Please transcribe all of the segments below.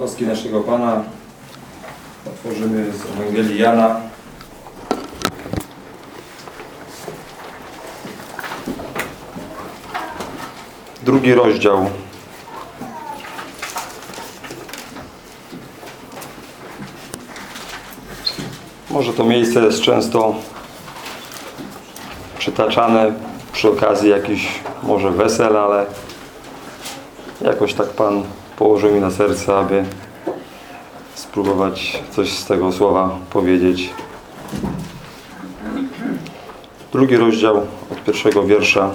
łaski naszego Pana otworzymy z Ewangelii Jana. Drugi rozdział. Może to miejsce jest często przytaczane przy okazji jakichś może wesel, ale jakoś tak Pan położył mi na serce, aby spróbować coś z tego słowa powiedzieć. Drugi rozdział od pierwszego wiersza.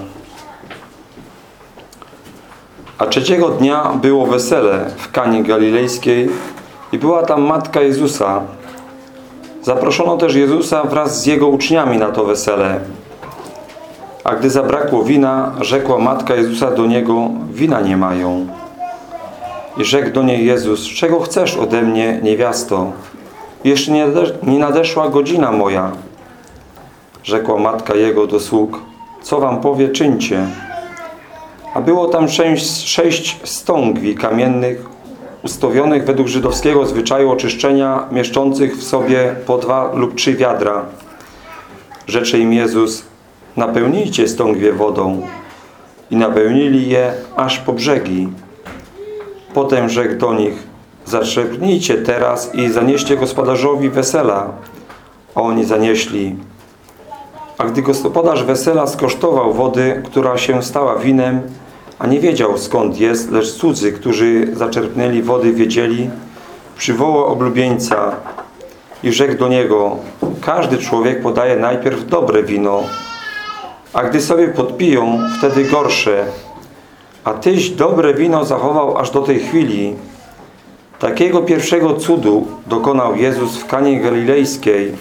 A trzeciego dnia było wesele w Kanie Galilejskiej i była tam matka Jezusa. Zaproszono też Jezusa wraz z jego uczniami na to wesele. A gdy zabrakło wina, rzekła matka Jezusa do niego, wina nie mają. I rzekł do niej Jezus, czego chcesz ode mnie, niewiasto? Jeszcze nie, nadeszła godzina moja. Rzekła matka jego do sług, co wam powie, czyńcie. A było tam sześć, sześć stągwi kamiennych, ustawionych według żydowskiego zwyczaju oczyszczenia, mieszczących w sobie po dwa lub trzy wiadra. Rzecze im Jezus, napełnijcie stągwie wodą. I napełnili je aż po brzegi. Potem rzekł do nich, zaczerpnijcie teraz i zanieście gospodarzowi wesela. A oni zanieśli. A gdy gospodarz wesela skosztował wody, która się stała winem, a nie wiedział skąd jest, lecz cudzy, którzy zaczerpnęli wody, wiedzieli, przywołał oblubieńca i rzekł do niego, każdy człowiek podaje najpierw dobre wino, a gdy sobie podpiją, wtedy gorsze. A tyś dobre wino zachował aż do tej chwili. Takiego pierwszego cudu dokonał Jezus w Kanie Galilejskiej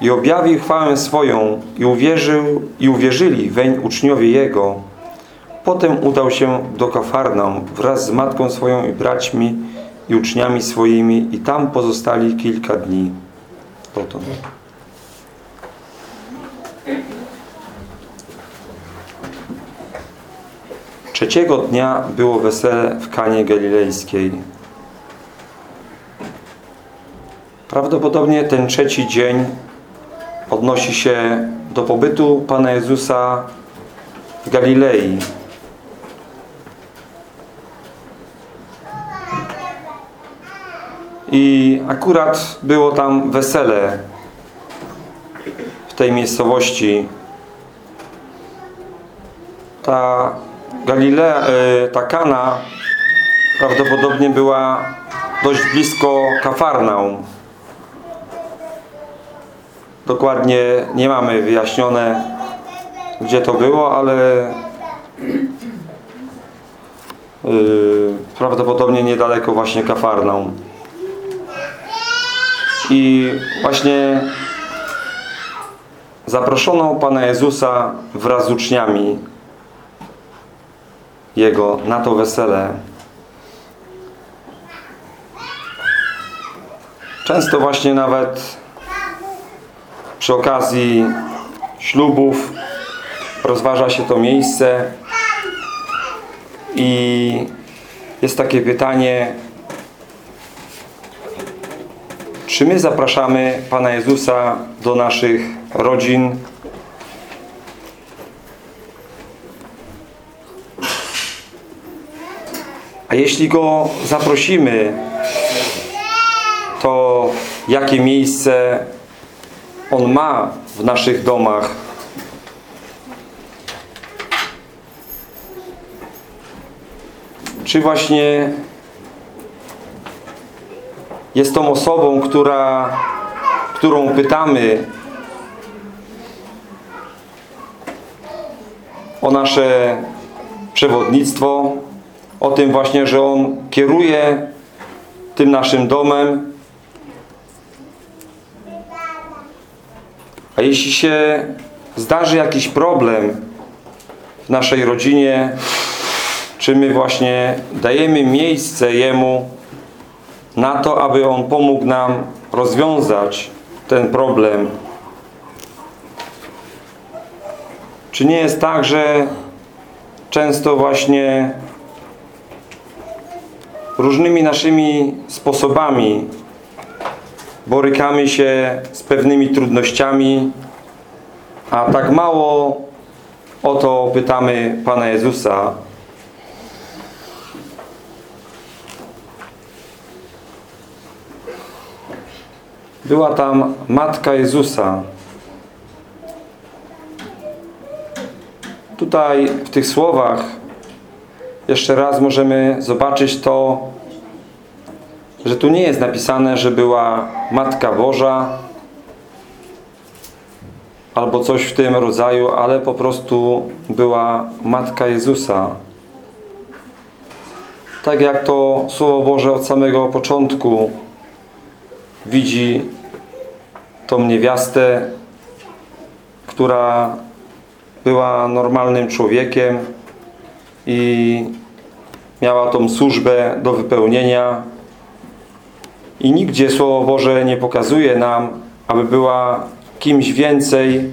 i objawił chwałę swoją i uwierzył i uwierzyli weń uczniowie Jego. Potem udał się do Kafarnaum wraz z matką swoją i braćmi i uczniami swoimi i tam pozostali kilka dni. Dotąd. Trzeciego dnia było wesele w Kanie Galilejskiej. Prawdopodobnie ten trzeci dzień odnosi się do pobytu Pana Jezusa w Galilei. I akurat było tam wesele w tej miejscowości. Ta Galilea, ta Kana prawdopodobnie była dość blisko Kafarnaum. Dokładnie nie mamy wyjaśnione, gdzie to było, ale yy, prawdopodobnie niedaleko właśnie Kafarnaum. I właśnie zaproszono Pana Jezusa wraz z uczniami Jego na to wesele. Często właśnie nawet przy okazji ślubów rozważa się to miejsce i jest takie pytanie czy my zapraszamy Pana Jezusa do naszych rodzin a jeśli Go zaprosimy to jakie miejsce on ma w naszych domach. Czy właśnie jest tą osobą, która, którą pytamy o nasze przewodnictwo, o tym właśnie, że On kieruje tym naszym domem, A jeśli się zdarzy jakiś problem w naszej rodzinie, czy my właśnie dajemy miejsce Jemu na to, aby On pomógł nam rozwiązać ten problem. Czy nie jest tak, że często właśnie różnymi naszymi sposobami borykamy się z pewnymi trudnościami, a tak mało o to pytamy Pana Jezusa. Była tam Matka Jezusa. Tutaj w tych słowach jeszcze raz możemy zobaczyć to, że tu nie jest napisane, że była Matka Boża albo coś w tym rodzaju, ale po prostu była Matka Jezusa. Tak jak to Słowo Boże od samego początku widzi tą niewiastę, która była normalnym człowiekiem i miała tą służbę do wypełnienia i nigdzie Słowo Boże nie pokazuje nam, aby była kimś więcej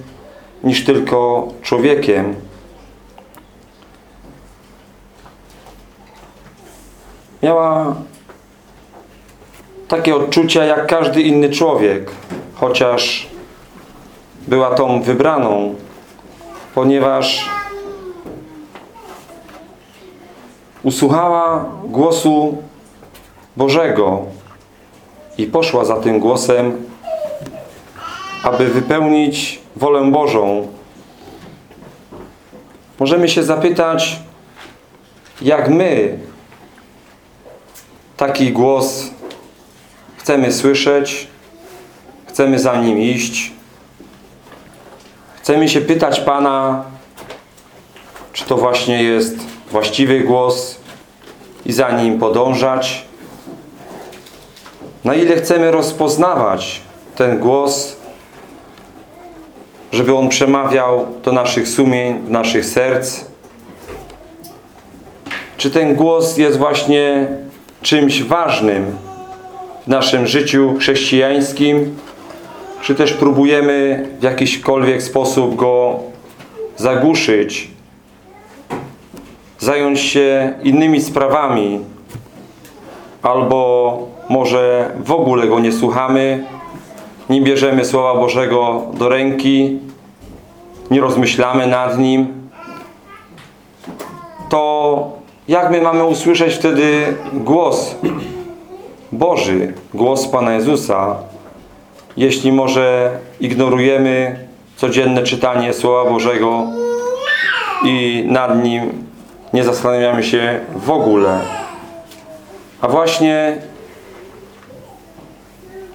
niż tylko człowiekiem. Miała takie odczucia jak każdy inny człowiek, chociaż była tą wybraną, ponieważ usłuchała głosu Bożego i poszła za tym głosem, aby wypełnić wolę Bożą. Możemy się zapytać, jak my taki głos chcemy słyszeć, chcemy za nim iść. Chcemy się pytać Pana, czy to właśnie jest właściwy głos i za nim podążać. Na ile chcemy rozpoznawać ten głos, żeby on przemawiał do naszych sumień, do naszych serc. Czy ten głos jest właśnie czymś ważnym w naszym życiu chrześcijańskim, czy też próbujemy w jakiśkolwiek sposób go zagłuszyć, zająć się innymi sprawami, albo może w ogóle go nie słuchamy, nie bierzemy Słowa Bożego do ręki, nie rozmyślamy nad nim, to jak my mamy usłyszeć wtedy głos Boży, głos Pana Jezusa, jeśli może ignorujemy codzienne czytanie Słowa Bożego i nad nim nie zastanawiamy się w ogóle. A właśnie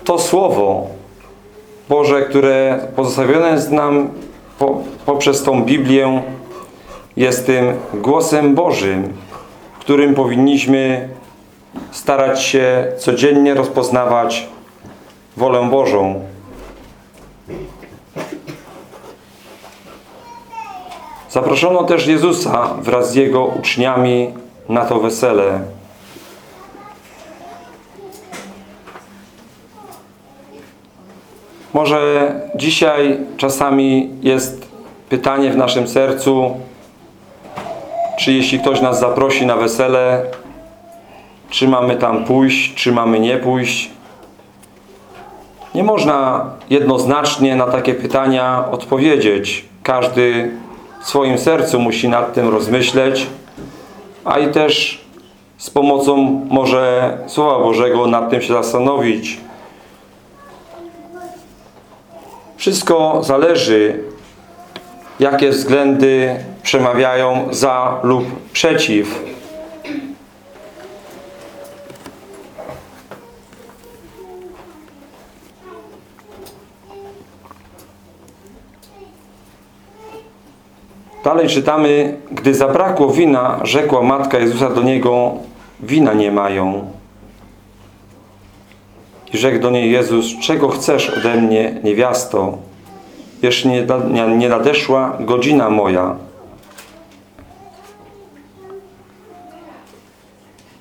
to Słowo Boże, które pozostawione jest nam po, poprzez tą Biblię, jest tym głosem Bożym, którym powinniśmy starać się codziennie rozpoznawać wolę Bożą. Zaproszono też Jezusa wraz z Jego uczniami na to wesele. Może dzisiaj czasami jest pytanie w naszym sercu, czy jeśli ktoś nas zaprosi na wesele, czy mamy tam pójść, czy mamy nie pójść. Nie można jednoznacznie na takie pytania odpowiedzieć. Każdy w swoim sercu musi nad tym rozmyśleć, a i też z pomocą może Słowa Bożego nad tym się zastanowić. Wszystko zależy, jakie względy przemawiają za lub przeciw. Dalej czytamy, gdy zabrakło wina, rzekła Matka Jezusa do Niego, wina nie mają. I rzekł do niej Jezus, czego chcesz ode mnie, niewiasto? Jeszcze nie, nie nadeszła godzina moja.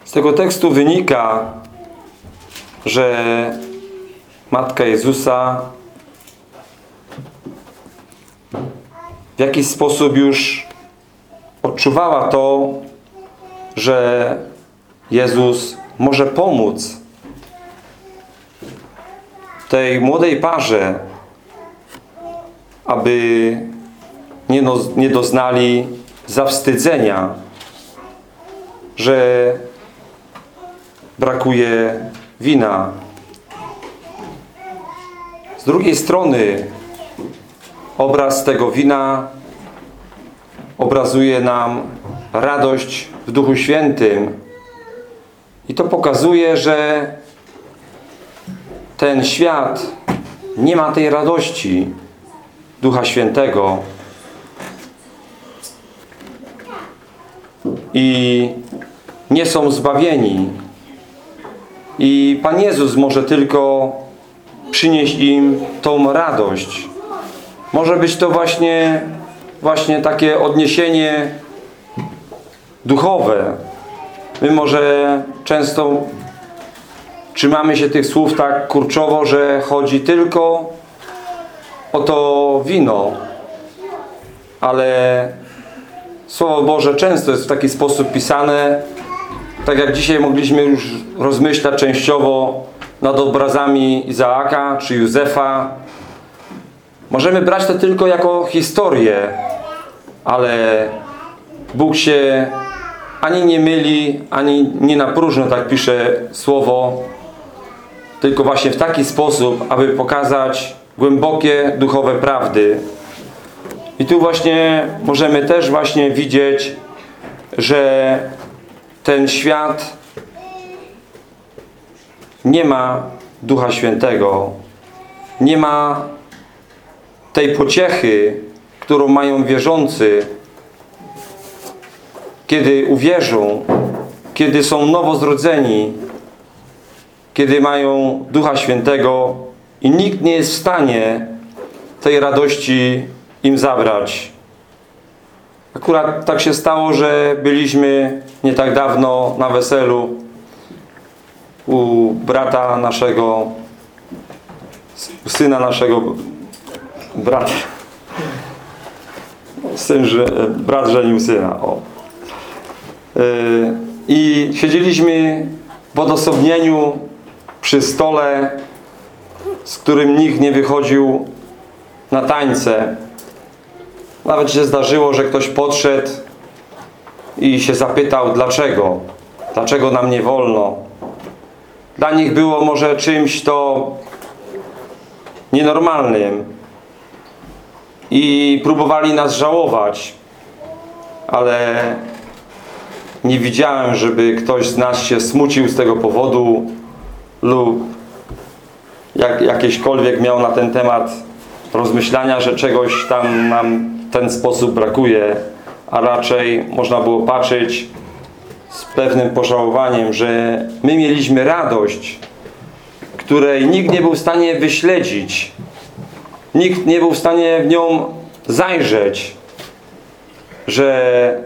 Z tego tekstu wynika, że Matka Jezusa w jakiś sposób już odczuwała to, że Jezus może pomóc tej młodej parze, aby nie, no, nie doznali zawstydzenia, że brakuje wina. Z drugiej strony obraz tego wina obrazuje nam radość w Duchu Świętym i to pokazuje, że ten świat nie ma tej radości Ducha Świętego. I nie są zbawieni. I Pan Jezus może tylko przynieść im tą radość. Może być to właśnie właśnie takie odniesienie duchowe. My może często trzymamy się tych słów tak kurczowo, że chodzi tylko o to wino. Ale Słowo Boże często jest w taki sposób pisane, tak jak dzisiaj mogliśmy już rozmyślać częściowo nad obrazami Izaaka czy Józefa. Możemy brać to tylko jako historię, ale Bóg się ani nie myli, ani nie na próżno, tak pisze Słowo, tylko właśnie w taki sposób, aby pokazać głębokie duchowe prawdy. I tu właśnie możemy też właśnie widzieć, że ten świat nie ma Ducha Świętego. Nie ma tej pociechy, którą mają wierzący, kiedy uwierzą, kiedy są nowo zrodzeni, kiedy mają Ducha Świętego i nikt nie jest w stanie tej radości im zabrać. Akurat tak się stało, że byliśmy nie tak dawno na weselu u brata naszego, syna naszego brata. Syn, że, brat żenił syna. O. Yy, I siedzieliśmy w odosobnieniu przy stole, z którym nikt nie wychodził na tańce. Nawet się zdarzyło, że ktoś podszedł i się zapytał, dlaczego? Dlaczego nam nie wolno? Dla nich było może czymś to nienormalnym i próbowali nas żałować, ale nie widziałem, żeby ktoś z nas się smucił z tego powodu lub jak, jakieśkolwiek miał na ten temat rozmyślania, że czegoś tam nam w ten sposób brakuje, a raczej można było patrzeć z pewnym pożałowaniem, że my mieliśmy radość, której nikt nie był w stanie wyśledzić. Nikt nie był w stanie w nią zajrzeć, że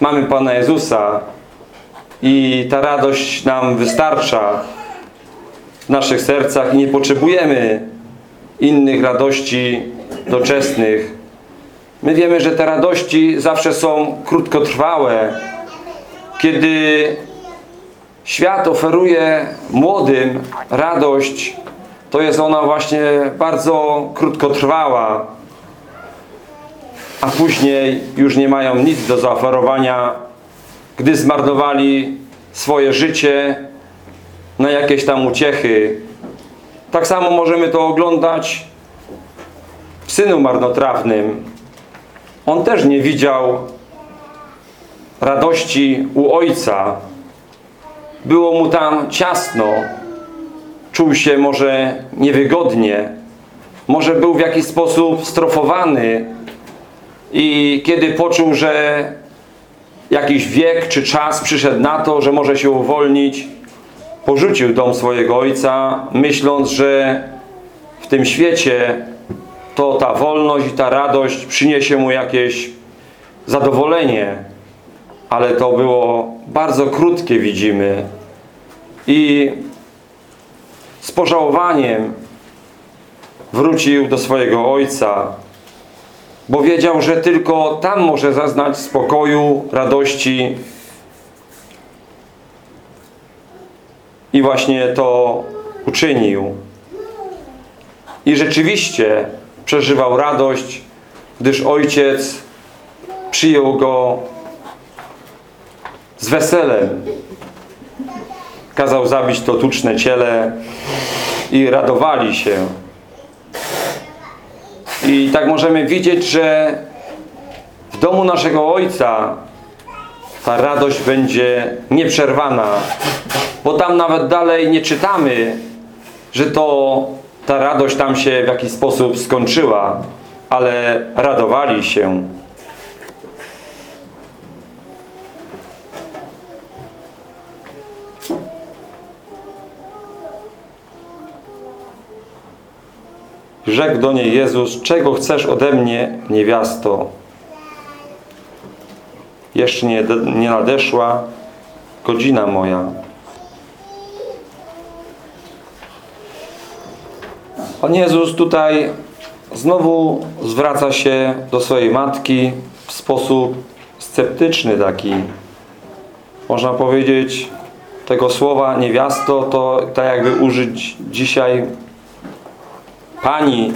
mamy Pana Jezusa i ta radość nam wystarcza w naszych sercach i nie potrzebujemy innych radości doczesnych. My wiemy, że te radości zawsze są krótkotrwałe. Kiedy świat oferuje młodym radość, to jest ona właśnie bardzo krótkotrwała, a później już nie mają nic do zaoferowania, gdy zmarnowali swoje życie na jakieś tam uciechy. Tak samo możemy to oglądać w synu marnotrawnym. On też nie widział radości u ojca. Było mu tam ciasno. Czuł się może niewygodnie. Może był w jakiś sposób strofowany. I kiedy poczuł, że jakiś wiek czy czas przyszedł na to, że może się uwolnić, porzucił dom swojego ojca, myśląc, że w tym świecie to ta wolność i ta radość przyniesie mu jakieś zadowolenie. Ale to było bardzo krótkie, widzimy. I z pożałowaniem wrócił do swojego ojca, bo wiedział, że tylko tam może zaznać spokoju, radości i właśnie to uczynił. I rzeczywiście przeżywał radość, gdyż ojciec przyjął go z weselem. Kazał zabić to tuczne ciele i radowali się. I tak możemy widzieć, że w domu naszego Ojca ta radość będzie nieprzerwana. Bo tam nawet dalej nie czytamy, że to ta radość tam się w jakiś sposób skończyła, ale radowali się. Rzekł do niej Jezus, czego chcesz ode mnie, niewiasto? Jeszcze nie, nie nadeszła godzina moja. Pan Jezus tutaj znowu zwraca się do swojej matki w sposób sceptyczny taki. Można powiedzieć tego słowa niewiasto to tak jakby użyć dzisiaj pani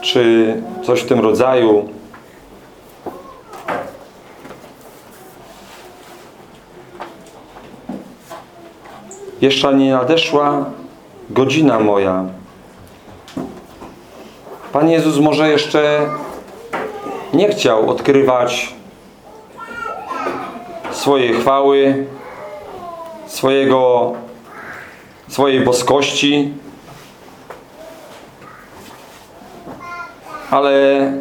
czy coś w tym rodzaju. Jeszcze nie nadeszła godzina moja. Pan Jezus może jeszcze nie chciał odkrywać swojej chwały, swojego, swojej boskości, ale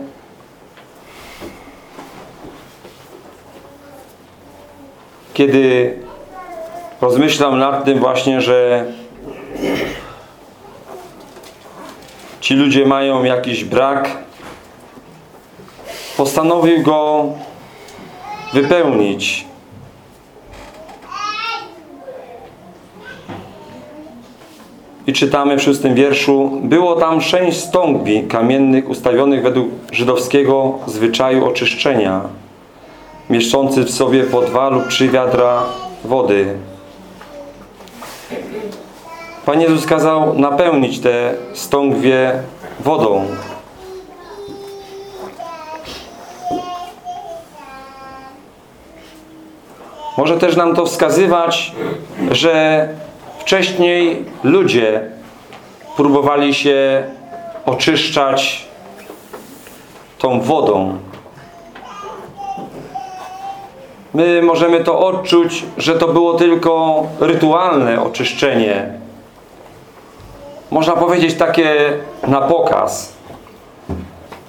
kiedy rozmyślam nad tym właśnie, że ci ludzie mają jakiś brak, postanowił go wypełnić. I czytamy w szóstym wierszu Było tam sześć stągwi kamiennych ustawionych według żydowskiego zwyczaju oczyszczenia, mieszczących w sobie po dwa lub trzy wiadra wody. Pan Jezus kazał napełnić te stągwie wodą. Może też nam to wskazywać, że wcześniej ludzie próbowali się oczyszczać tą wodą. My możemy to odczuć, że to było tylko rytualne oczyszczenie. Można powiedzieć takie na pokaz.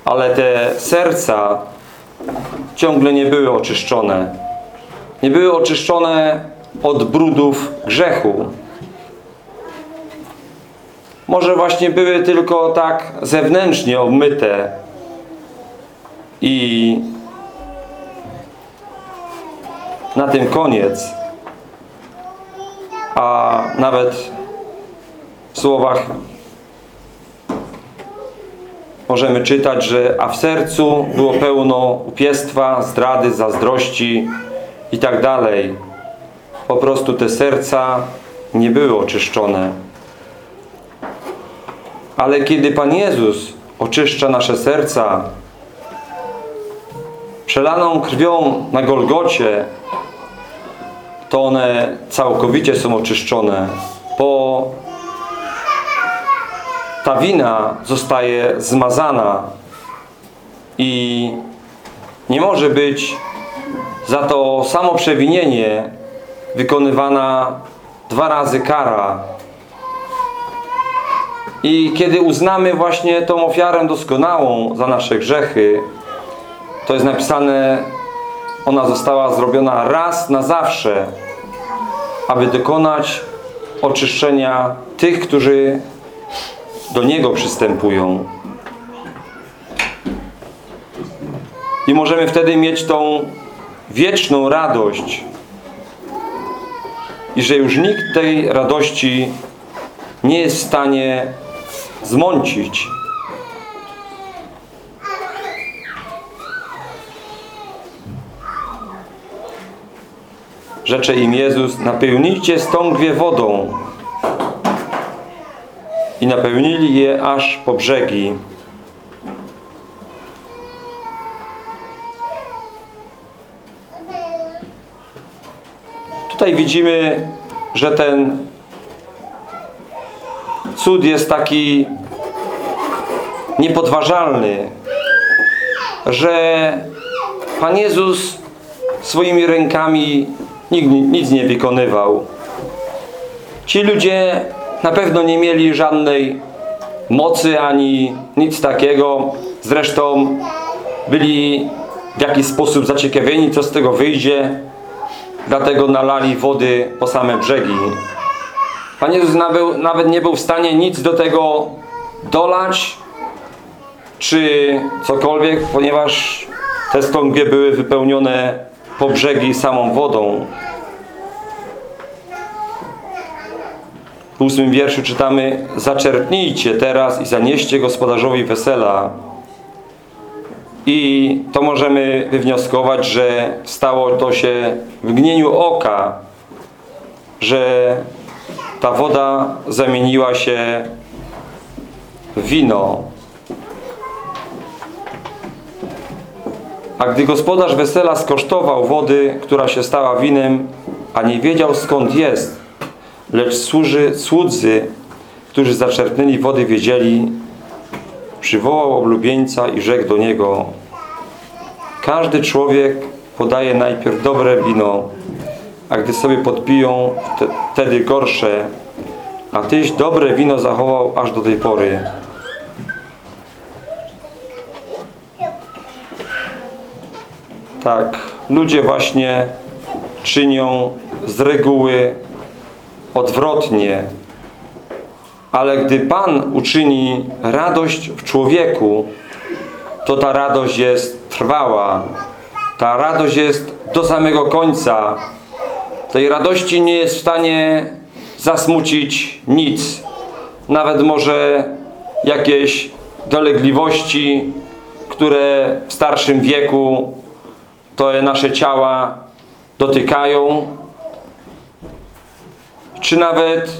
Ale te serca ciągle nie były oczyszczone. Nie były oczyszczone od brudów grzechu. Może właśnie były tylko tak zewnętrznie obmyte i na tym koniec. A nawet słowach możemy czytać, że a w sercu było pełno upiestwa, zdrady, zazdrości i tak dalej. Po prostu te serca nie były oczyszczone. Ale kiedy Pan Jezus oczyszcza nasze serca przelaną krwią na Golgocie, to one całkowicie są oczyszczone, bo ta wina zostaje zmazana i nie może być za to samo przewinienie wykonywana dwa razy kara. I kiedy uznamy właśnie tą ofiarę doskonałą za nasze grzechy, to jest napisane, ona została zrobiona raz na zawsze, aby dokonać oczyszczenia tych, którzy do Niego przystępują. I możemy wtedy mieć tą wieczną radość i że już nikt tej radości nie jest w stanie zmącić. rzecze im Jezus, napełnijcie stągwie wodą. I napełnili je aż po brzegi. Tutaj widzimy, że ten cud jest taki niepodważalny, że Pan Jezus swoimi rękami nic nie wykonywał. Ci ludzie na pewno nie mieli żadnej mocy ani nic takiego. Zresztą byli w jakiś sposób zaciekawieni, co z tego wyjdzie. Dlatego nalali wody po same brzegi. Pan Jezus nawet nie był w stanie nic do tego dolać, czy cokolwiek, ponieważ te stągie były wypełnione po brzegi samą wodą. W ósmym wierszu czytamy Zaczerpnijcie teraz i zanieście gospodarzowi wesela. I to możemy wywnioskować, że stało to się w mgnieniu oka, że ta woda zamieniła się w wino. A gdy gospodarz wesela skosztował wody, która się stała winem, a nie wiedział skąd jest, lecz służy, słudzy, którzy zaczerpnęli wody, wiedzieli, przywołał oblubieńca i rzekł do niego Każdy człowiek podaje najpierw dobre wino, a gdy sobie podpiją, wtedy gorsze, a tyś dobre wino zachował aż do tej pory. Tak, ludzie właśnie czynią z reguły odwrotnie. Ale gdy Pan uczyni radość w człowieku, to ta radość jest trwała. Ta radość jest do samego końca. Tej radości nie jest w stanie zasmucić nic. Nawet może jakieś dolegliwości, które w starszym wieku to nasze ciała dotykają, czy nawet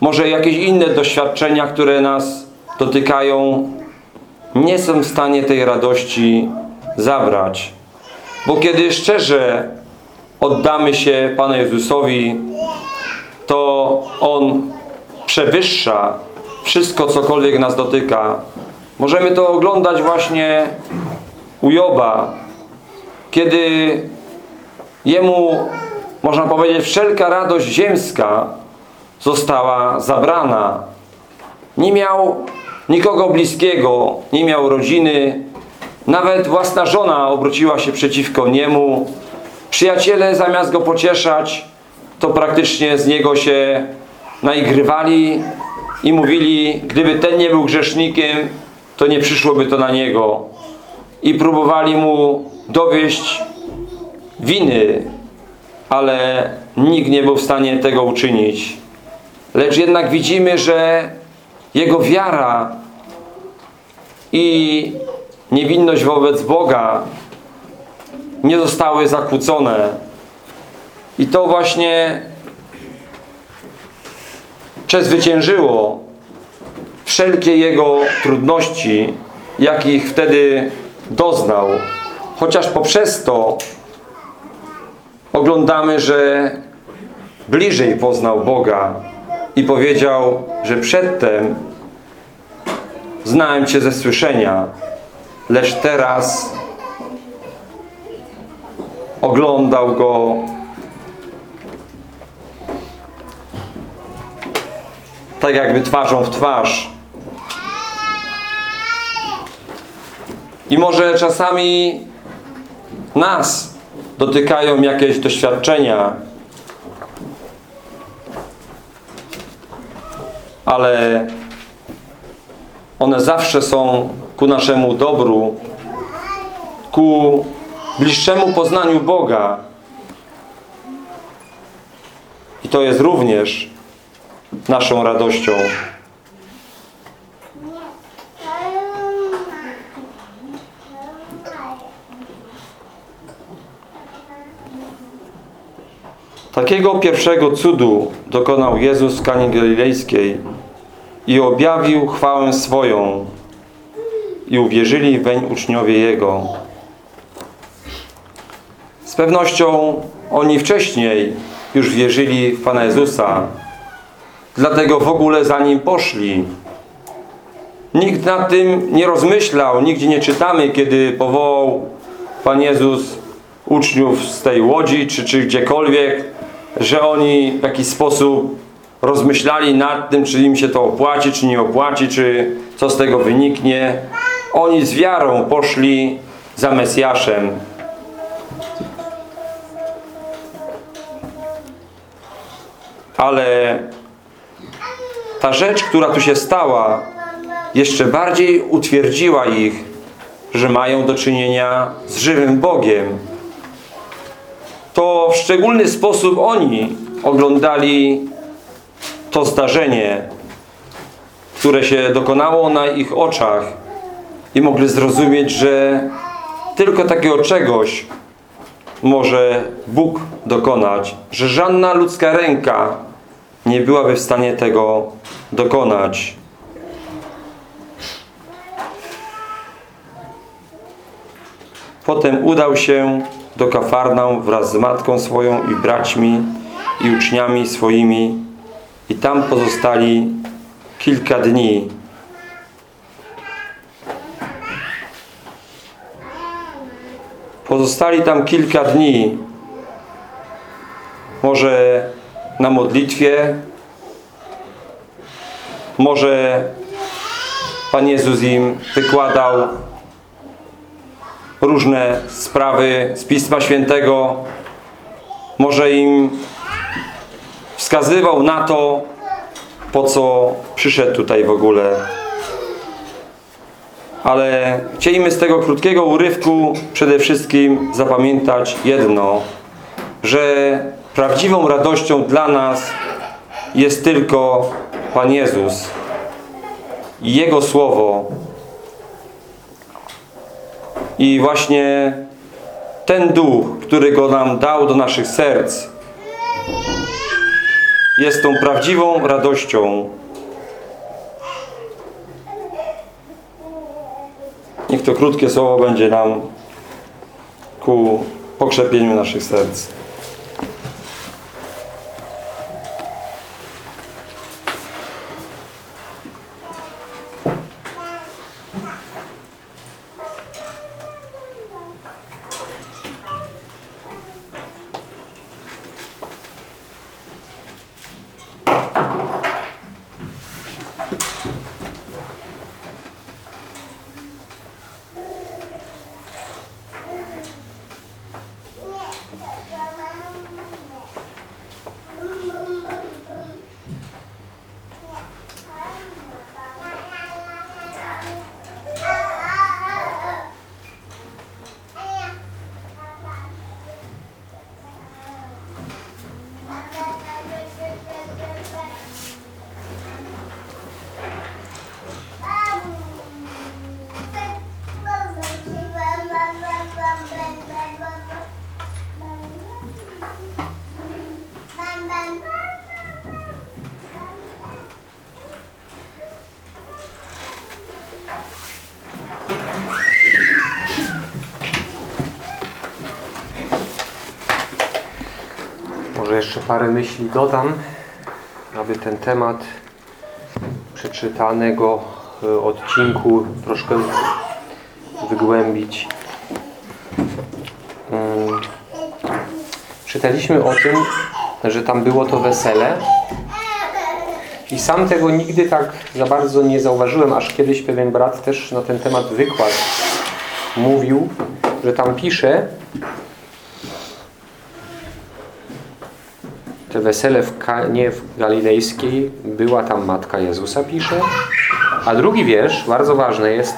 może jakieś inne doświadczenia, które nas dotykają, nie są w stanie tej radości zabrać. Bo kiedy szczerze oddamy się Panu Jezusowi, to On przewyższa wszystko, cokolwiek nas dotyka. Możemy to oglądać właśnie u Joba, kiedy jemu, można powiedzieć, wszelka radość ziemska została zabrana. Nie miał nikogo bliskiego, nie miał rodziny, nawet własna żona obróciła się przeciwko niemu. Przyjaciele zamiast go pocieszać, to praktycznie z niego się naigrywali i mówili, gdyby ten nie był grzesznikiem, to nie przyszłoby to na niego. I próbowali mu dowieść winy, ale nikt nie był w stanie tego uczynić. Lecz jednak widzimy, że jego wiara i niewinność wobec Boga nie zostały zakłócone. I to właśnie przezwyciężyło wszelkie jego trudności, jakich wtedy doznał. Chociaż poprzez to oglądamy, że bliżej poznał Boga i powiedział, że przedtem znałem Cię ze słyszenia, lecz teraz oglądał Go tak jakby twarzą w twarz. I może czasami nas dotykają jakieś doświadczenia, ale one zawsze są ku naszemu dobru, ku bliższemu poznaniu Boga. I to jest również naszą radością. Takiego pierwszego cudu dokonał Jezus w Kanie Galilejskiej i objawił chwałę swoją i uwierzyli weń uczniowie Jego. Z pewnością oni wcześniej już wierzyli w Pana Jezusa, dlatego w ogóle za Nim poszli. Nikt nad tym nie rozmyślał, nigdzie nie czytamy, kiedy powołał Pan Jezus uczniów z tej łodzi, czy, czy gdziekolwiek, że oni w jakiś sposób rozmyślali nad tym, czy im się to opłaci, czy nie opłaci, czy co z tego wyniknie. Oni z wiarą poszli za Mesjaszem. Ale ta rzecz, która tu się stała, jeszcze bardziej utwierdziła ich, że mają do czynienia z żywym Bogiem. To w szczególny sposób oni oglądali to zdarzenie, które się dokonało na ich oczach i mogli zrozumieć, że tylko takiego czegoś może Bóg dokonać, że żadna ludzka ręka nie byłaby w stanie tego dokonać. Potem udał się do Kafarnaum wraz z matką swoją i braćmi i uczniami swoimi i tam pozostali kilka dni. Pozostali tam kilka dni. Może na modlitwie, może Pan Jezus im wykładał różne sprawy z Pisma Świętego. Może im wskazywał na to, po co przyszedł tutaj w ogóle. Ale chcielibyśmy z tego krótkiego urywku przede wszystkim zapamiętać jedno, że prawdziwą radością dla nas jest tylko Pan Jezus i Jego Słowo. I właśnie ten duch, który go nam dał do naszych serc, jest tą prawdziwą radością. Niech to krótkie słowo będzie nam ku pokrzepieniu naszych serc. Może jeszcze parę myśli dodam, aby ten temat przeczytanego e, odcinku troszkę wygłębić. Mm. Czytaliśmy o tym, że tam było to wesele i sam tego nigdy tak za bardzo nie zauważyłem, aż kiedyś pewien brat też na ten temat wykład mówił, że tam pisze, te wesele w Kanie w Galilejskiej była tam Matka Jezusa, pisze. A drugi wiersz, bardzo ważny jest,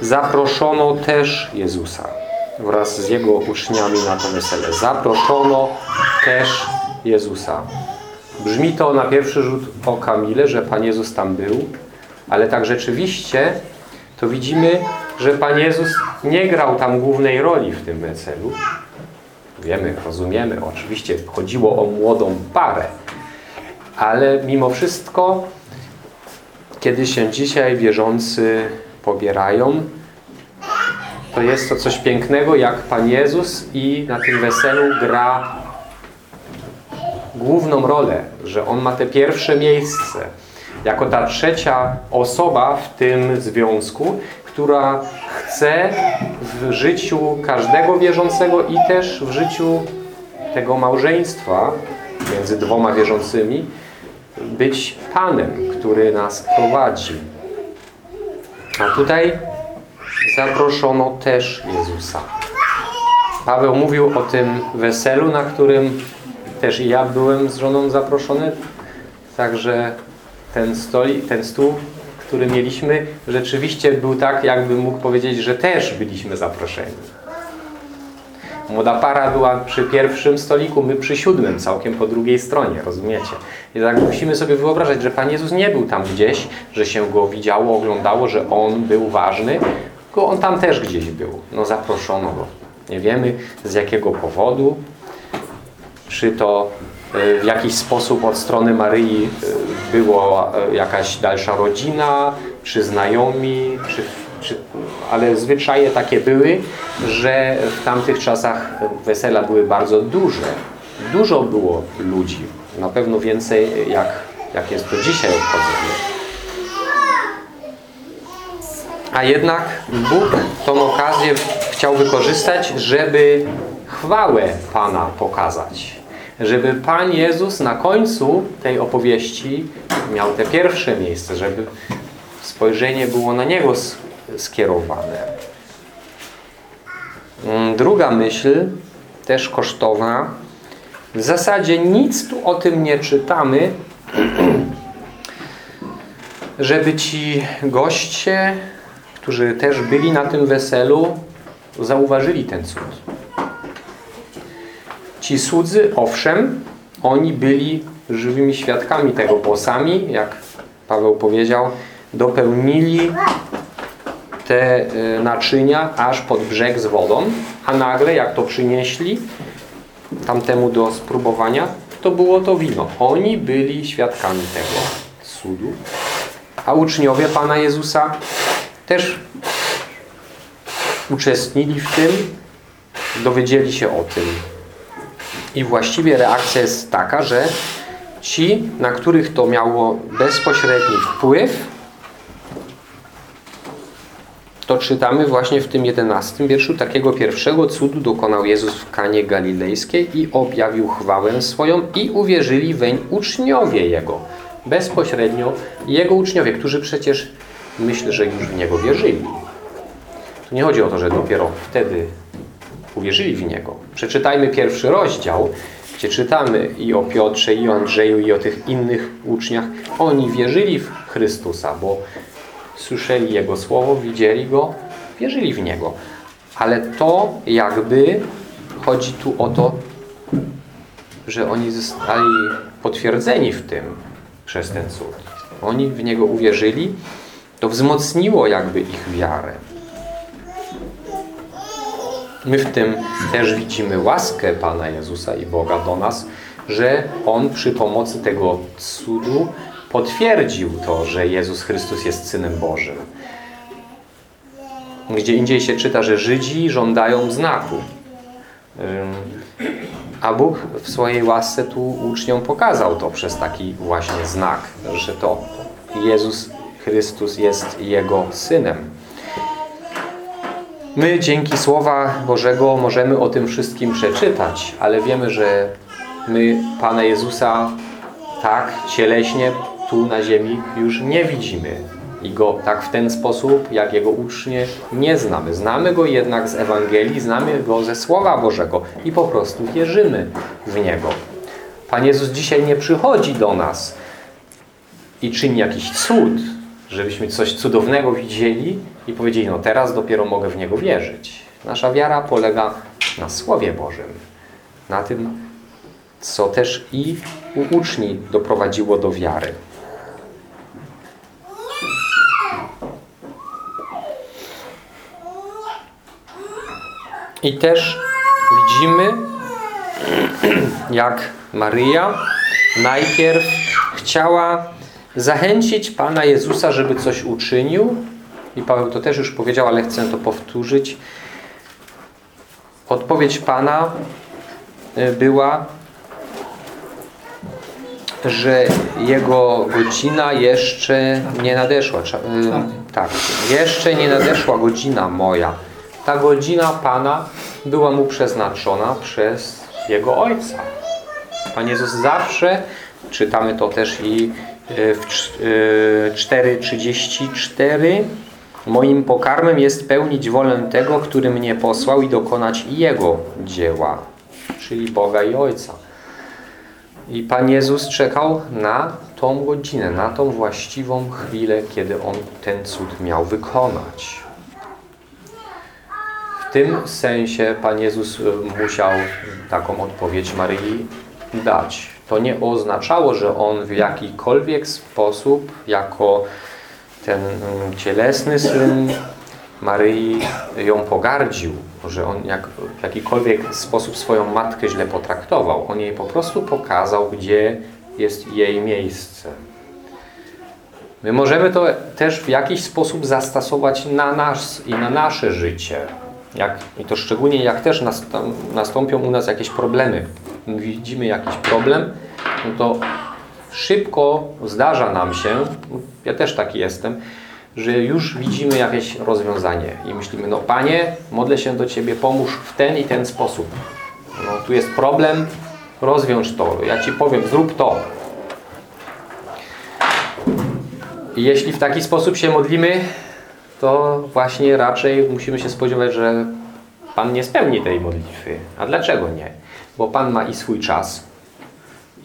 zaproszono też Jezusa wraz z Jego uczniami na to wesele. Zaproszono też Jezusa. Brzmi to na pierwszy rzut oka mile, że Pan Jezus tam był, ale tak rzeczywiście to widzimy, że Pan Jezus nie grał tam głównej roli w tym weselu, Wiemy, rozumiemy, oczywiście chodziło o młodą parę, ale mimo wszystko, kiedy się dzisiaj wierzący pobierają, to jest to coś pięknego, jak Pan Jezus i na tym weselu gra główną rolę, że On ma te pierwsze miejsce. Jako ta trzecia osoba w tym związku, która chce w życiu każdego wierzącego i też w życiu tego małżeństwa między dwoma wierzącymi być Panem, który nas prowadzi. A tutaj zaproszono też Jezusa. Paweł mówił o tym weselu, na którym też i ja byłem z żoną zaproszony. Także ten, stoli, ten stół, który mieliśmy, rzeczywiście był tak, jakbym mógł powiedzieć, że też byliśmy zaproszeni. Młoda para była przy pierwszym stoliku, my przy siódmym, całkiem po drugiej stronie, rozumiecie? I tak musimy sobie wyobrażać, że Pan Jezus nie był tam gdzieś, że się Go widziało, oglądało, że On był ważny, tylko On tam też gdzieś był. No zaproszono Go. Nie wiemy z jakiego powodu, czy to w jakiś sposób od strony Maryi y, było y, jakaś dalsza rodzina, czy znajomi, czy, czy, ale zwyczaje takie były, że w tamtych czasach wesela były bardzo duże. Dużo było ludzi. Na pewno więcej jak, jak jest to dzisiaj obchodzone. A jednak Bóg tą okazję chciał wykorzystać, żeby chwałę Pana pokazać. Żeby Pan Jezus na końcu tej opowieści miał te pierwsze miejsce, żeby spojrzenie było na Niego skierowane. Mm, Druga myśl, też kosztowna. W zasadzie nic tu o tym nie czytamy, żeby ci goście, którzy też byli na tym weselu, zauważyli ten cud. Ci słudzy, owszem, oni byli żywymi świadkami tego, bo sami, jak Paweł powiedział, dopełnili te y, naczynia aż pod brzeg z wodą, a nagle, jak to przynieśli tamtemu do spróbowania, to było to wino. Oni byli świadkami tego cudu. A uczniowie Pana Jezusa też uczestnili w tym, dowiedzieli się o tym. I właściwie reakcja jest taka, że ci, na których to miało bezpośredni wpływ, to czytamy właśnie w tym jedenastym wierszu takiego pierwszego cudu dokonał Jezus w Kanie Galilejskiej i objawił chwałę swoją i uwierzyli weń uczniowie Jego. Bezpośrednio Jego uczniowie, którzy przecież myślę, że już w Niego wierzyli. Tu nie chodzi o to, że dopiero wtedy uwierzyli w Niego. Przeczytajmy pierwszy rozdział, gdzie czytamy i o Piotrze, i o Andrzeju, i o tych innych uczniach. Oni wierzyli w Chrystusa, bo słyszeli Jego słowo, widzieli Go, wierzyli w Niego. Ale to jakby chodzi tu o to, że oni zostali potwierdzeni w tym przez ten cud. Oni w Niego uwierzyli, to wzmocniło jakby ich wiarę. My w tym też widzimy łaskę Pana Jezusa i Boga do nas, że On przy pomocy tego cudu potwierdził to, że Jezus Chrystus jest Synem Bożym. Gdzie indziej się czyta, że Żydzi żądają znaku. A Bóg w swojej łasce tu uczniom pokazał to przez taki właśnie znak, że to Jezus Chrystus jest Jego Synem. My dzięki Słowa Bożego możemy o tym wszystkim przeczytać, ale wiemy, że my Pana Jezusa tak cieleśnie tu na ziemi już nie widzimy. I Go tak w ten sposób, jak Jego ucznie, nie znamy. Znamy Go jednak z Ewangelii, znamy Go ze Słowa Bożego i po prostu wierzymy w Niego. Pan Jezus dzisiaj nie przychodzi do nas i czyni jakiś cud, żebyśmy coś cudownego widzieli i powiedzieli, no teraz dopiero mogę w Niego wierzyć. Nasza wiara polega na Słowie Bożym, na tym, co też i u uczni doprowadziło do wiary. I też widzimy jak Maryja najpierw chciała zachęcić Pana Jezusa, żeby coś uczynił. I Paweł to też już powiedział, ale chcę to powtórzyć. Odpowiedź Pana y, była, że jego godzina jeszcze nie nadeszła. Y, Tak, jeszcze nie nadeszła godzina moja. Ta godzina Pana była mu przeznaczona przez jego Ojca. Pan Jezus zawsze, czytamy to też i w cz- y, 4:34, moim pokarmem jest pełnić wolę tego, który mnie posłał i dokonać Jego dzieła, czyli Boga i Ojca. I Pan Jezus czekał na tą godzinę, na tą właściwą chwilę, kiedy On ten cud miał wykonać. W tym sensie Pan Jezus y, musiał taką odpowiedź Maryi dać. To nie oznaczało, że On w jakikolwiek sposób, jako ten mm, cielesny syn Maryi ją pogardził, że on jak, w jakikolwiek sposób swoją matkę źle potraktował. On jej po prostu pokazał, gdzie jest jej miejsce. My możemy to też w jakiś sposób zastosować na nas i na nasze życie. Jak, I to szczególnie jak też nastą- nastąpią u nas jakieś problemy. Widzimy jakiś problem, no to szybko zdarza nam się, ja też taki jestem, że już widzimy jakieś rozwiązanie i myślimy, no Panie, modlę się do Ciebie, pomóż w ten i ten sposób. No, tu jest problem, rozwiąż to, ja Ci powiem, zrób to. I jeśli w taki sposób się modlimy, to właśnie raczej musimy się spodziewać, że Pan nie spełni tej modlitwy. A dlaczego nie? Bo Pan ma i swój czas,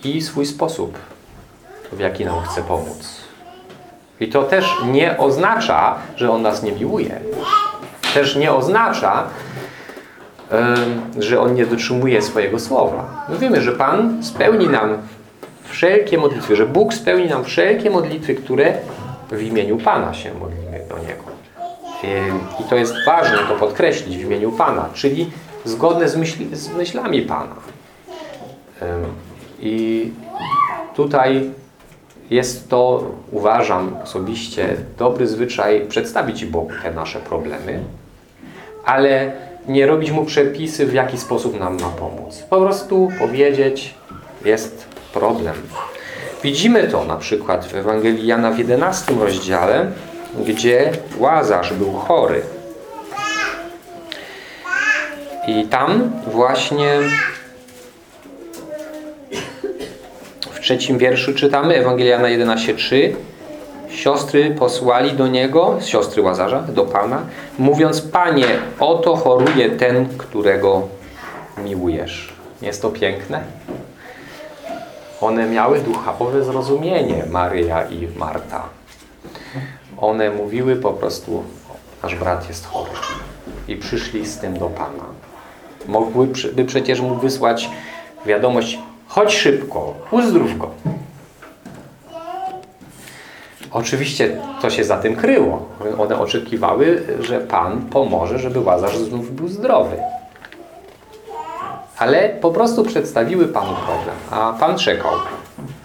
i swój sposób, w jaki nam chce pomóc. I to też nie oznacza, że On nas nie miłuje. Też nie oznacza, że On nie dotrzymuje swojego słowa. My wiemy, że Pan spełni nam wszelkie modlitwy, że Bóg spełni nam wszelkie modlitwy, które w imieniu Pana się modlimy do Niego. Ym, I to jest ważne to podkreślić w imieniu Pana, czyli zgodne z, z myślami Pana. I tutaj jest to, uważam osobiście, dobry zwyczaj przedstawić Bogu te nasze problemy, ale nie robić Mu przepisy, w jaki sposób nam ma pomóc. Po prostu powiedzieć, jest problem. Widzimy to na przykład w Ewangelii Jana w 11 rozdziale, gdzie Łazarz był chory. I tam właśnie w trzecim wierszu czytamy, Ewangelia na 11:3 Siostry posłali do niego, siostry Łazarza, do Pana, mówiąc, Panie, oto choruje ten, którego miłujesz. Jest to piękne? One miały duchowe zrozumienie, Maryja i Marta. One mówiły po prostu, nasz brat jest chory. I przyszli z tym do Pana. Mogłyby przecież mu wysłać wiadomość, chodź szybko, uzdrów go. Oczywiście to się za tym kryło. One oczekiwały, że Pan pomoże, żeby Łazarz znów był zdrowy. Ale po prostu przedstawiły Panu problem, a Pan czekał,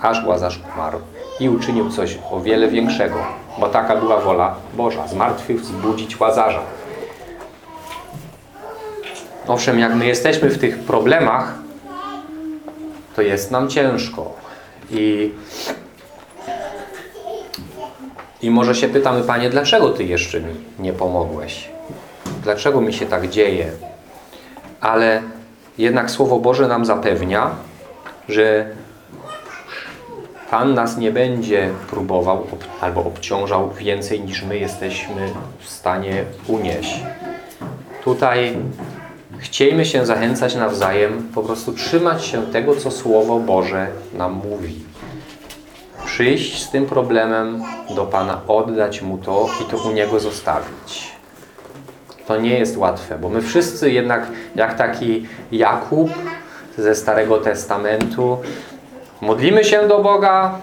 aż Łazarz umarł i uczynił coś o wiele większego, bo taka była wola Boża, z martwych wzbudzić Łazarza. Owszem, jak my jesteśmy w tych problemach, to jest nam ciężko i i może się pytamy, Panie, dlaczego Ty jeszcze mi nie pomogłeś? Dlaczego mi się tak dzieje? Ale jednak Słowo Boże nam zapewnia, że Pan nas nie będzie próbował ob albo obciążał więcej niż my jesteśmy w stanie unieść. Tutaj chciejmy się zachęcać nawzajem, po prostu trzymać się tego, co Słowo Boże nam mówi przyjść z tym problemem do Pana, oddać Mu to i to u Niego zostawić. To nie jest łatwe, bo my wszyscy jednak, jak taki Jakub ze Starego Testamentu, modlimy się do Boga,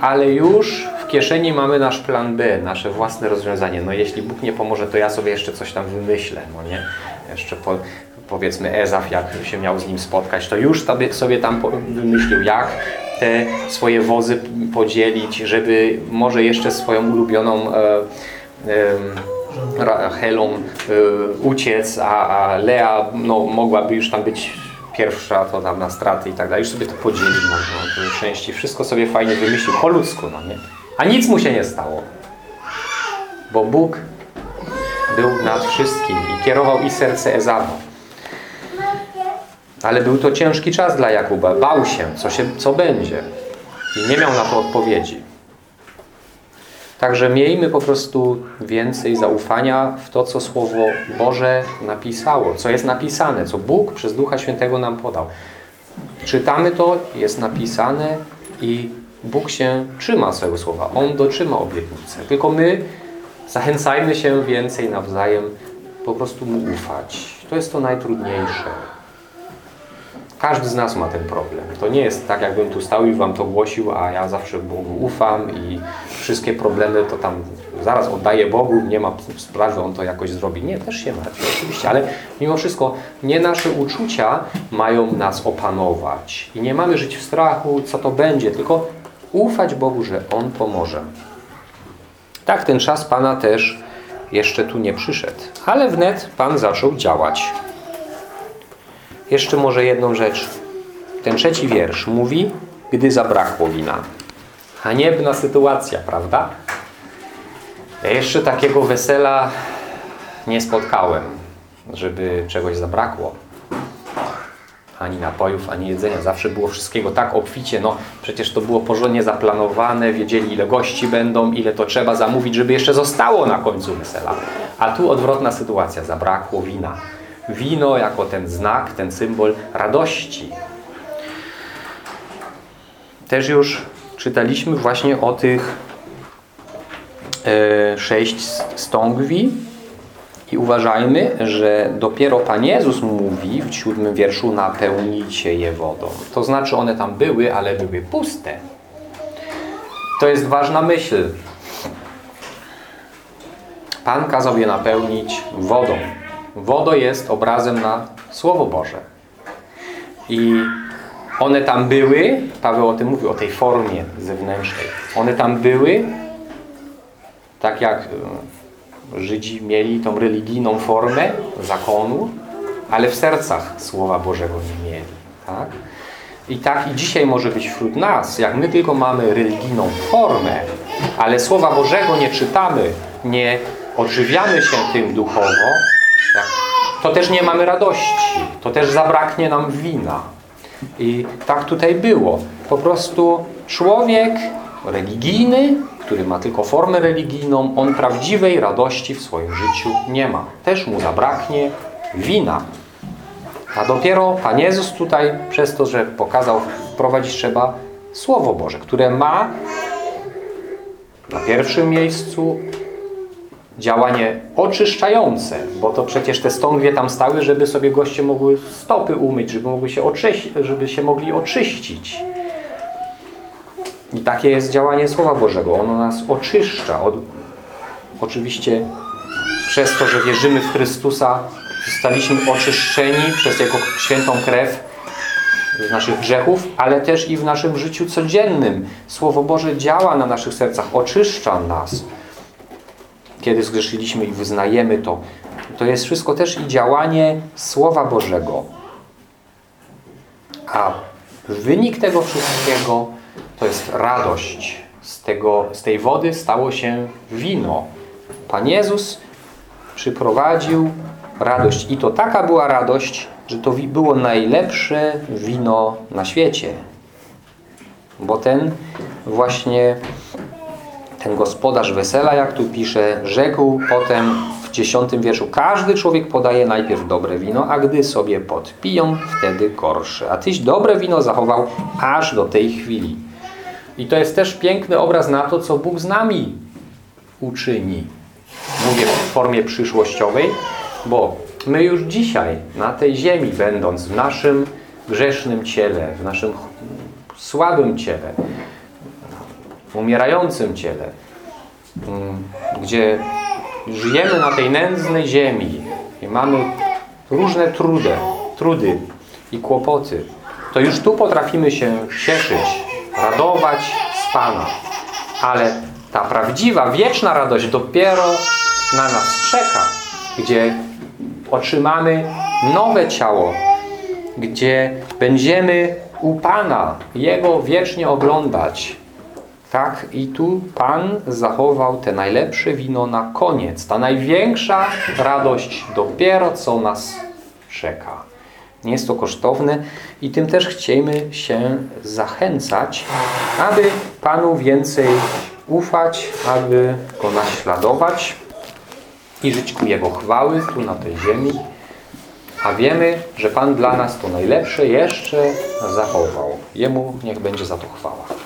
ale już w kieszeni mamy nasz plan B, nasze własne rozwiązanie. No jeśli Bóg nie pomoże, to ja sobie jeszcze coś tam wymyślę, no nie? Jeszcze po, powiedzmy Ezaf, jak się miał z nim spotkać, to już sobie- tam wymyślił, jak te swoje wozy podzielić, żeby może jeszcze swoją ulubioną e, em, Rachelą e, uciec, a, a Lea no, mogłaby już tam być pierwsza, to tam na straty i tak dalej. Już sobie to podzielił na części. Wszystko sobie fajnie wymyślił, po ludzku, no nie? A nic mu się nie stało. Bo Bóg był nad wszystkim i kierował i serce Ezawa. Ale był to ciężki czas dla Jakuba. Bał się, co, się, co będzie. I nie miał na to odpowiedzi. Także miejmy po prostu więcej zaufania w to, co Słowo Boże napisało, co jest napisane, co Bóg przez Ducha Świętego nam podał. Czytamy to, jest napisane i Bóg się trzyma swojego słowa. On dotrzyma obietnicy. Tylko my zachęcajmy się więcej nawzajem po prostu Mu ufać. To jest to najtrudniejsze. Każdy z nas ma ten problem. To nie jest tak, jakbym tu stał i wam to głosił, a ja zawsze Bogu ufam i wszystkie problemy to tam zaraz oddaję Bogu, nie ma sprawy, On to jakoś zrobi. Nie, też się martwię, oczywiście, ale mimo wszystko nie nasze uczucia mają nas opanować. I nie mamy żyć w strachu, co to będzie, tylko ufać Bogu, że On pomoże. Tak, ten czas Pana też jeszcze tu nie przyszedł, ale wnet Pan zaczął działać. Jeszcze może jedną rzecz. Ten trzeci wiersz mówi, gdy zabrakło wina. Haniebna sytuacja, prawda? Ja jeszcze takiego wesela nie spotkałem, żeby czegoś zabrakło. Ani napojów, ani jedzenia. Zawsze było wszystkiego tak obficie. No przecież to było porządnie zaplanowane, wiedzieli ile gości będą, ile to trzeba zamówić, żeby jeszcze zostało na końcu wesela. A tu odwrotna sytuacja. Zabrakło wina. Wino jako ten znak, ten symbol radości. Też już czytaliśmy właśnie o tych e, sześć stągwi i uważajmy, że dopiero Pan Jezus mówi w siódmym wierszu napełnijcie je wodą. To znaczy one tam były, ale były puste. To jest ważna myśl. Pan kazał je napełnić wodą. Wodo jest obrazem na Słowo Boże. I one tam były, Paweł o tym mówił, o tej formie zewnętrznej. One tam były, tak jak y, Żydzi mieli tą religijną formę zakonu, ale w sercach Słowa Bożego nie mieli. Tak? I tak i dzisiaj może być wśród nas, jak my tylko mamy religijną formę, ale Słowa Bożego nie czytamy, nie odżywiamy się tym duchowo? To też nie mamy radości, to też zabraknie nam wina. I tak tutaj było. Po prostu człowiek religijny, który ma tylko formę religijną, on prawdziwej radości w swoim życiu nie ma. Też mu zabraknie wina. A dopiero Pan Jezus tutaj, przez to, że pokazał, wprowadzić trzeba Słowo Boże, które ma na pierwszym miejscu działanie oczyszczające, bo to przecież te stągwie tam stały, żeby sobie goście mogły stopy umyć, żeby, mogły się, żeby się mogli oczyścić. I takie jest działanie Słowa Bożego. Ono nas oczyszcza. Od, oczywiście przez to, że wierzymy w Chrystusa, zostaliśmy oczyszczeni przez Jego świętą krew z naszych grzechów, ale też i w naszym życiu codziennym. Słowo Boże działa na naszych sercach, oczyszcza nas kiedy zgrzeszyliśmy i wyznajemy to. To jest wszystko też i działanie Słowa Bożego. A wynik tego wszystkiego to jest radość. Z, tego, z tej wody stało się wino. Pan Jezus przyprowadził radość. I to taka była radość, że to było najlepsze wino na świecie. Bo ten właśnie ten gospodarz wesela, jak tu pisze, rzekł potem w dziesiątym wierszu, każdy człowiek podaje najpierw dobre wino, a gdy sobie podpiją, wtedy gorsze. A tyś dobre wino zachował aż do tej chwili. I to jest też piękny obraz na to, co Bóg z nami uczyni. Mówię w formie przyszłościowej, bo my już dzisiaj na tej ziemi, będąc w naszym grzesznym ciele, w naszym słabym ciele, w umierającym ciele, gdzie żyjemy na tej nędznej ziemi i mamy różne trudy, trudy i kłopoty, to już tu potrafimy się cieszyć, radować z Pana. Ale ta prawdziwa, wieczna radość dopiero na nas czeka, gdzie otrzymamy nowe ciało, gdzie będziemy u Pana, Jego wiecznie oglądać. Tak, i tu Pan zachował te najlepsze wino na koniec. Ta największa radość dopiero co nas czeka. Nie jest to kosztowne i tym też chcemy się zachęcać, aby Panu więcej ufać, aby Go naśladować i żyć ku Jego chwały tu na tej ziemi. A wiemy, że Pan dla nas to najlepsze jeszcze zachował. Jemu niech będzie za to chwała.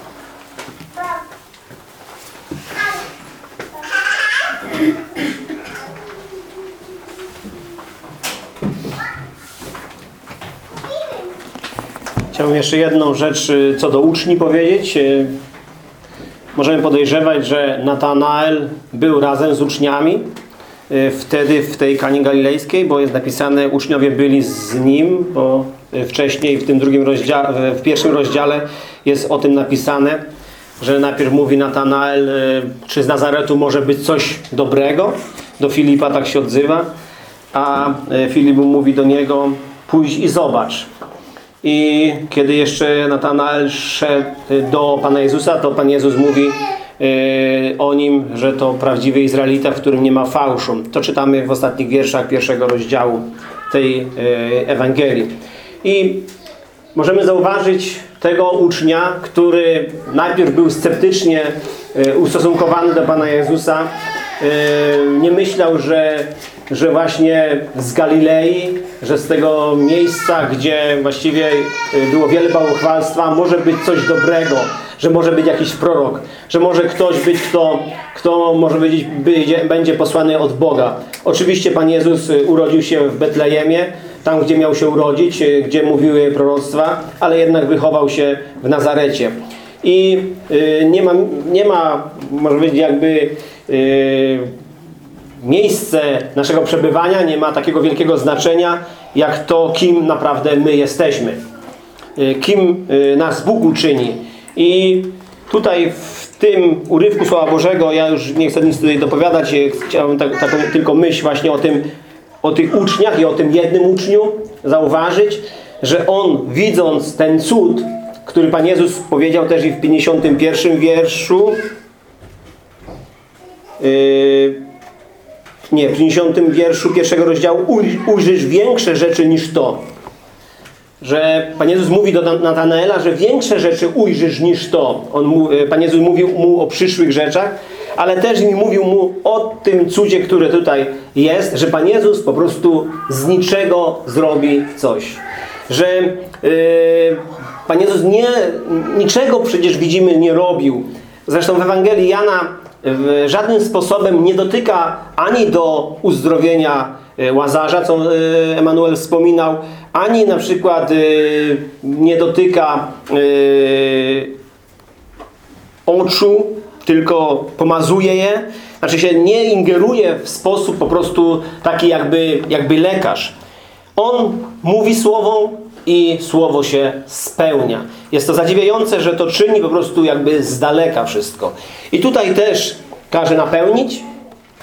Chciałbym jeszcze jedną rzecz y, co do uczni powiedzieć. Y, Możemy podejrzewać, że Natanael był razem z uczniami y, wtedy w tej Kanie Galilejskiej, bo jest napisane, uczniowie byli z nim, bo wcześniej w tym drugim rozdziale, w pierwszym rozdziale jest o tym napisane, że najpierw mówi Natanael, czy z Nazaretu może być coś dobrego. Do Filipa tak się odzywa, a Filip mówi do niego, pójdź i zobacz. I kiedy jeszcze Natanael szedł do Pana Jezusa, to Pan Jezus mówi yy, o nim, że to prawdziwy Izraelita, w którym nie ma fałszu. To czytamy w ostatnich wierszach pierwszego rozdziału tej yy, Ewangelii. I możemy zauważyć tego ucznia, który najpierw był sceptycznie ustosunkowany do Pana Jezusa. Nie myślał, że że właśnie z Galilei, że z tego miejsca, gdzie właściwie y, było wiele bałwochwalstwa, może być coś dobrego, że może być jakiś prorok, że może ktoś być, kto, kto może być, będzie, będzie posłany od Boga. Oczywiście Pan Jezus y, urodził się w Betlejemie, tam gdzie miał się urodzić, y, gdzie mówiły proroctwa, ale jednak wychował się w Nazarecie. I nie, ma, nie ma, może być jakby miejsce naszego przebywania nie ma takiego wielkiego znaczenia, jak to, kim naprawdę my jesteśmy. Y, Kim y, nas Bóg uczyni. I tutaj w tym urywku Słowa Bożego, ja już nie chcę nic tutaj dopowiadać, y, chciałem tak, taką tylko myśl właśnie o tym, o tych uczniach i o tym jednym uczniu zauważyć, że on widząc ten cud, który Pan Jezus powiedział też i w 51 wierszu, yy, nie, w 50 wierszu pierwszego rozdziału uj, ujrzysz większe rzeczy niż to. Że Pan Jezus mówi do Natanaela, że większe rzeczy ujrzysz niż to. On e, Pan Jezus mówił mu o przyszłych rzeczach, ale też mi mówił mu o tym cudzie, które tutaj jest, że Pan Jezus po prostu z niczego zrobi coś. Że yy, Pan Jezus nie, niczego przecież widzimy nie robił. Zresztą w Ewangelii Jana żadnym sposobem nie dotyka ani do uzdrowienia e, Łazarza, co e, Emanuel wspominał, ani na przykład e, nie dotyka oczu, tylko pomazuje je. Znaczy się nie ingeruje w sposób po prostu taki jakby, jakby lekarz. On mówi słowo i słowo się spełnia. Jest to zadziwiające, że to czyni po prostu jakby z daleka wszystko. I tutaj też każe napełnić,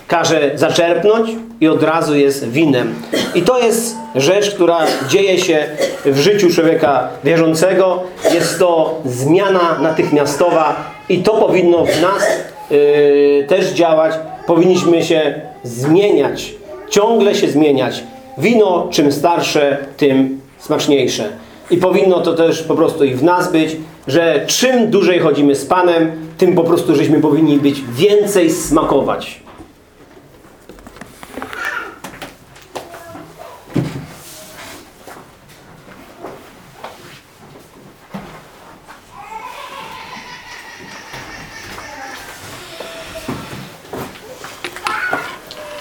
każe zaczerpnąć i od razu jest winem. I to jest rzecz, która dzieje się w życiu człowieka wierzącego. Jest to zmiana natychmiastowa i to powinno w nas yy, też działać. Powinniśmy się zmieniać, ciągle się zmieniać. Wino czym starsze, tym smaczniejsze. I powinno to też po prostu i w nas być, że czym dłużej chodzimy z Panem, tym po prostu żeśmy powinni być więcej smakować.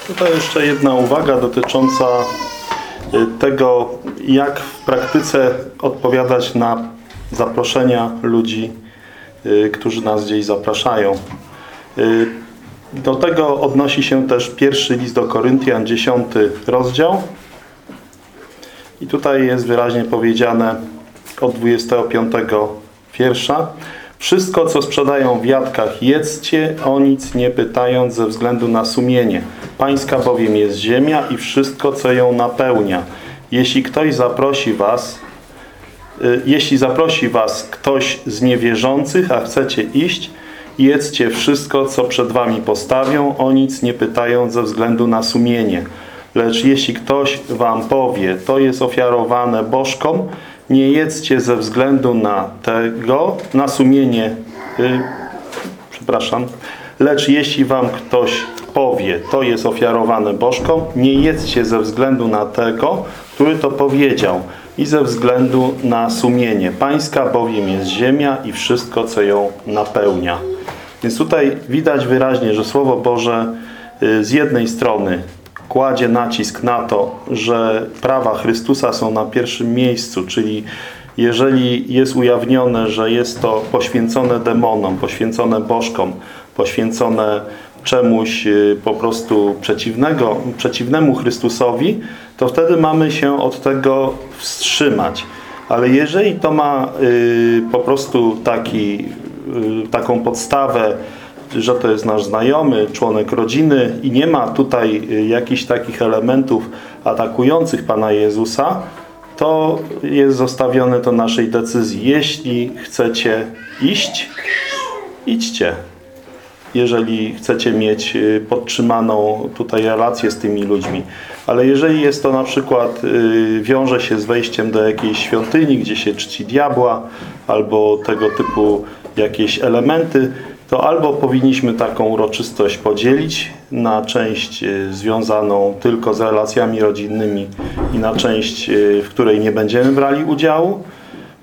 Tutaj jeszcze jedna uwaga dotycząca tego, jak w praktyce odpowiadać na zaproszenia ludzi, y, którzy nas gdzieś zapraszają. Y, Do tego odnosi się też pierwszy list do Koryntian, 10 rozdział. I tutaj jest wyraźnie powiedziane od 25 wiersza. Wszystko, co sprzedają w jadkach, jedzcie, o nic nie pytając ze względu na sumienie. Pańska bowiem jest ziemia i wszystko, co ją napełnia. Jeśli ktoś zaprosi was, y, jeśli zaprosi was ktoś z niewierzących, a chcecie iść, jedzcie wszystko, co przed wami postawią, o nic nie pytając ze względu na sumienie. Lecz jeśli ktoś wam powie, to jest ofiarowane bożkom, nie jedzcie ze względu na tego, na sumienie, y, przepraszam, lecz jeśli wam ktoś powie, to jest ofiarowane bożkom, nie jedzcie ze względu na tego, który to powiedział i ze względu na sumienie. Pańska bowiem jest ziemia i wszystko, co ją napełnia. Więc tutaj widać wyraźnie, że Słowo Boże y, z jednej strony kładzie nacisk na to, że prawa Chrystusa są na pierwszym miejscu, czyli jeżeli jest ujawnione, że jest to poświęcone demonom, poświęcone bożkom, poświęcone czemuś y, po prostu przeciwnego, przeciwnemu Chrystusowi, to wtedy mamy się od tego wstrzymać. Ale jeżeli to ma y, po prostu taki, y, taką podstawę, że to jest nasz znajomy, członek rodziny i nie ma tutaj y, jakichś takich elementów atakujących Pana Jezusa, to jest zostawione to naszej decyzji. Jeśli chcecie iść, idźcie. Jeżeli chcecie mieć y, podtrzymaną tutaj relację z tymi ludźmi. Ale jeżeli jest to na przykład, y, wiąże się z wejściem do jakiejś świątyni, gdzie się czci diabła, albo tego typu jakieś elementy, to albo powinniśmy taką uroczystość podzielić na część y, związaną tylko z relacjami rodzinnymi i na część, y, w której nie będziemy brali udziału,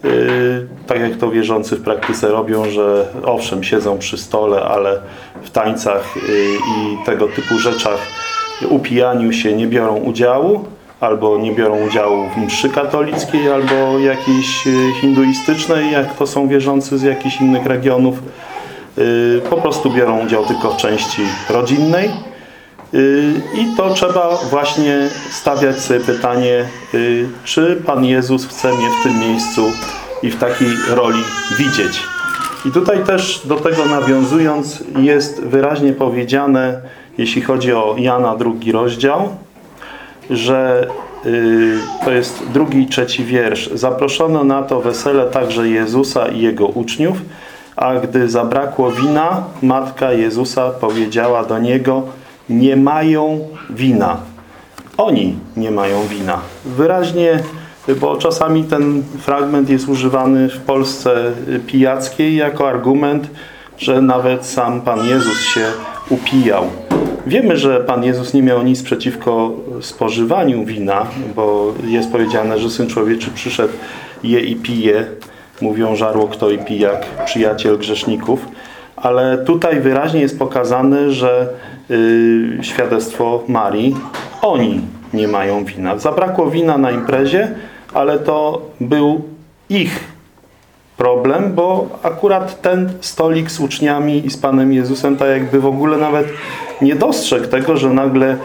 Yy, tak jak to wierzący w praktyce robią, że owszem, siedzą przy stole, ale w tańcach i tego typu rzeczach, upijaniu się nie biorą udziału, albo nie biorą udziału w mszy katolickiej, albo jakiejś hinduistycznej, jak to są wierzący z jakichś innych regionów. Yy, Po prostu biorą udział tylko w części rodzinnej. Yy, I to trzeba właśnie stawiać sobie pytanie, yy, czy Pan Jezus chce mnie w tym miejscu i w takiej roli widzieć. I tutaj też do tego nawiązując jest wyraźnie powiedziane, jeśli chodzi o Jana drugi rozdział, że to jest drugi i trzeci wiersz. Zaproszono na to wesele także Jezusa i Jego uczniów, a gdy zabrakło wina, matka Jezusa powiedziała do Niego, nie mają wina. Oni nie mają wina. Wyraźnie, bo czasami ten fragment jest używany w Polsce pijackiej jako argument, że nawet sam Pan Jezus się upijał. Wiemy, że Pan Jezus nie miał nic przeciwko spożywaniu wina, bo jest powiedziane, że Syn Człowieczy przyszedł, je i pije. Mówią żarło kto i pijak, przyjaciel grzeszników. Ale tutaj wyraźnie jest pokazane, że yy, świadectwo Marii, oni nie mają wina. Zabrakło wina na imprezie, ale to był ich problem, bo akurat ten stolik z uczniami i z Panem Jezusem tak jakby w ogóle nawet nie dostrzegł tego, że nagle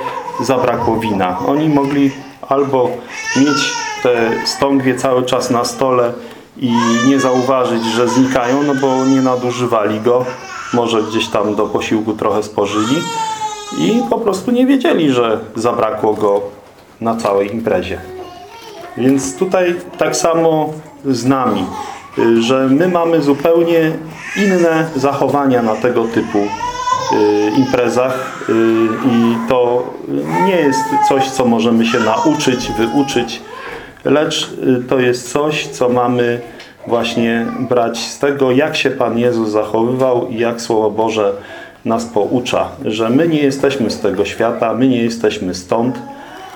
zabrakło wina. Oni mogli albo mieć te stągwie cały czas na stole i nie zauważyć, że znikają, no bo nie nadużywali go. Może gdzieś tam do posiłku trochę spożyli i po prostu nie wiedzieli, że zabrakło go na całej imprezie. Więc tutaj tak samo z nami, że my mamy zupełnie inne zachowania na tego typu y, imprezach y, i to nie jest coś, co możemy się nauczyć, wyuczyć, lecz to jest coś, co mamy właśnie brać z tego, jak się Pan Jezus zachowywał i jak Słowo Boże nas poucza, że my nie jesteśmy z tego świata, my nie jesteśmy stąd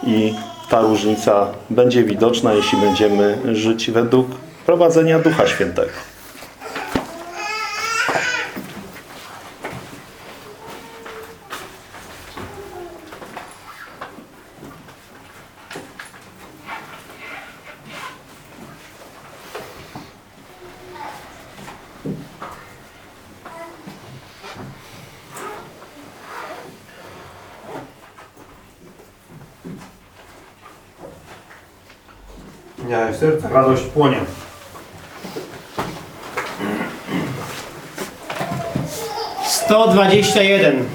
i ta różnica będzie widoczna, jeśli będziemy żyć według prowadzenia Ducha Świętego. Zapomniałem, w sercach radość płonie. Sto dwadzieścia jeden.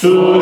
So.